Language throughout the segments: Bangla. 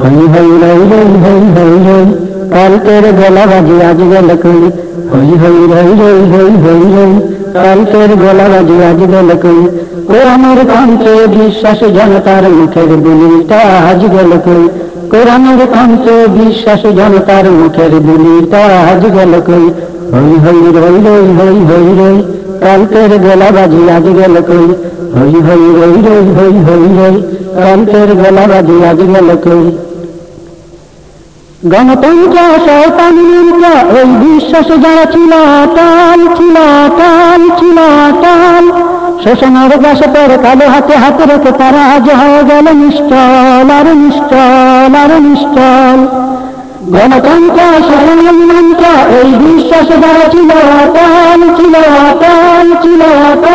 হই হই রই রই হই হই রই কালকের গলা বাজি আজ গেল কই হই হই রই রই হই হই রই কালকের গলা বাজি আজ গেল কই কোরআনের কণ্ঠে বিশ্বাস জনতার মুখের বুলিটা আজ গেল কই কোরআনের কণ্ঠে বিশ্বাস জনতার মুখের বুলিটা আজ গেল কই হই হই রই রই হই হই রই কালকের গলা বাজি আজ গেল কই হই হই রই রই হই হই রই কালকের গলা বাজি আজ গেল কই গণতন্ত্র শয়তানিন্দ্র ওই বিশ্বাস যারা ছিল টাল ছিল টাল ছিল টাল শোষণের বাসে পরে কালো হাতে হাতে রেখে তারা আজ হয়ে গেল নিশ্চল আর নিশ্চল আর নিশ্চল। গণতন্ত্র শরণালী মন্ত্র ওই বিশ্বাস যারা ছিল টাল ছিল টাল ছিল টাল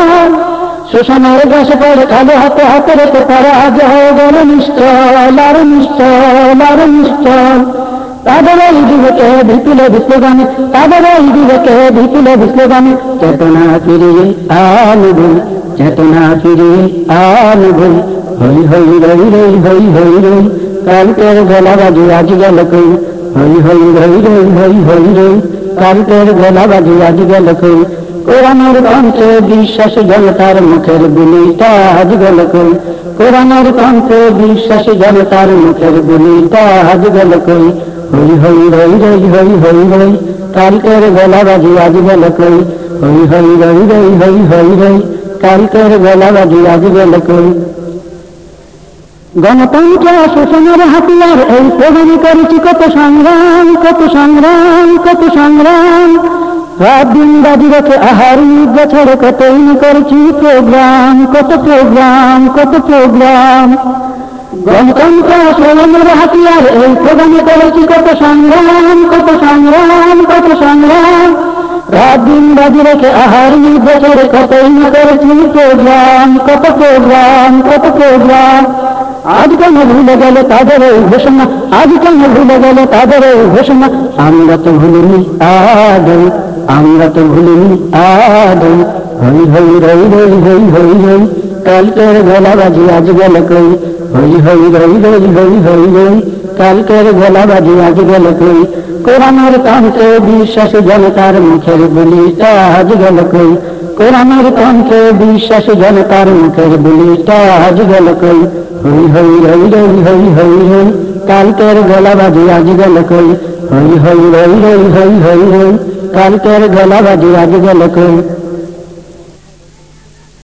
শোষণের বাসে পরে কালো হাতে হাতে রেখে তারা আজ হয়ে গেল নিশ্চল, আর নিশ্চল আর নিশ্চল। তাদের এই যুবকে বিপুল বিপ্লগামী তাদের এই যুবকে বিপুল বিপ্লগামী চেতনা ফিরিয়ে আনব, চেতনা ফিরিয়ে আনব। হই হই, রই রই, হই হই, রই, কালকের গলা বাজু আজ গেল কই? হই হই, রই রই, হই হই, রই, কালকের গলা বাজু আজ গেল কই? কোরআনের কণ্ঠে বিশ্বাস জনতার মুখের বুলিটা আজ গেল কোরআনের কণ্ঠে বিশ্বাস জনতার মুখের বুলিটা আজ গেল হই হই, রই রই, হই হই, রই, কালকের গলা বাজি আজ গেল কই হই হই, রই রই, হই হই, রই, কালকের গলা বাজি আজ গেল কই গণতন্ত্র শোষণের হাতিয়ার, এই প্রদানে করেছি কত সংগ্রাম কত সংগ্রাম কত সংগ্রাম। দিন বাজি রেখে আহারি বছর কতই করেছি প্রোগ্রাম, কত প্রোগ্রাম কত প্রোগ্রাম। গণতন্ত্র হাতিয়ার, এই প্রদানে করেছি কত সংগ্রাম কত সংগ্রাম কত সংগ্রাম। দিন বাজি রেখে আহারি বছর কতই করেছি প্রোগ্রাম, কত প্রোগ্রাম কত প্রোগ্রাম। আজ কেন ভুলে গেল তাদের ঘোষণা আজ কেন ভুলে গেল তাদের ঘোষণা, আমরা তো ভুলিনি আদৌ। আমরা তো ভুলিনি আদৌ হই হই, রই রই, হই হই হই কালকের গলা বাজি আজ গেল কই। হই হই, রই রই, হই হই হই কালকের গলা বাজি আজ গেল কই। কোরআনের কণ্ঠে বিশ্বাস জনতার মুখের বলিটা আজ গেল কই। কোরআনের কণ্ঠে বিশ্বাস জনতার মুখের বলিটা আজ গেল কই। হই হই, রই রই, হই হই হই কালকের গলা বাজি আজ গেল কই। হই হই, রই রই, হই হই হই কালকের গলা বাজি আজ গেল কই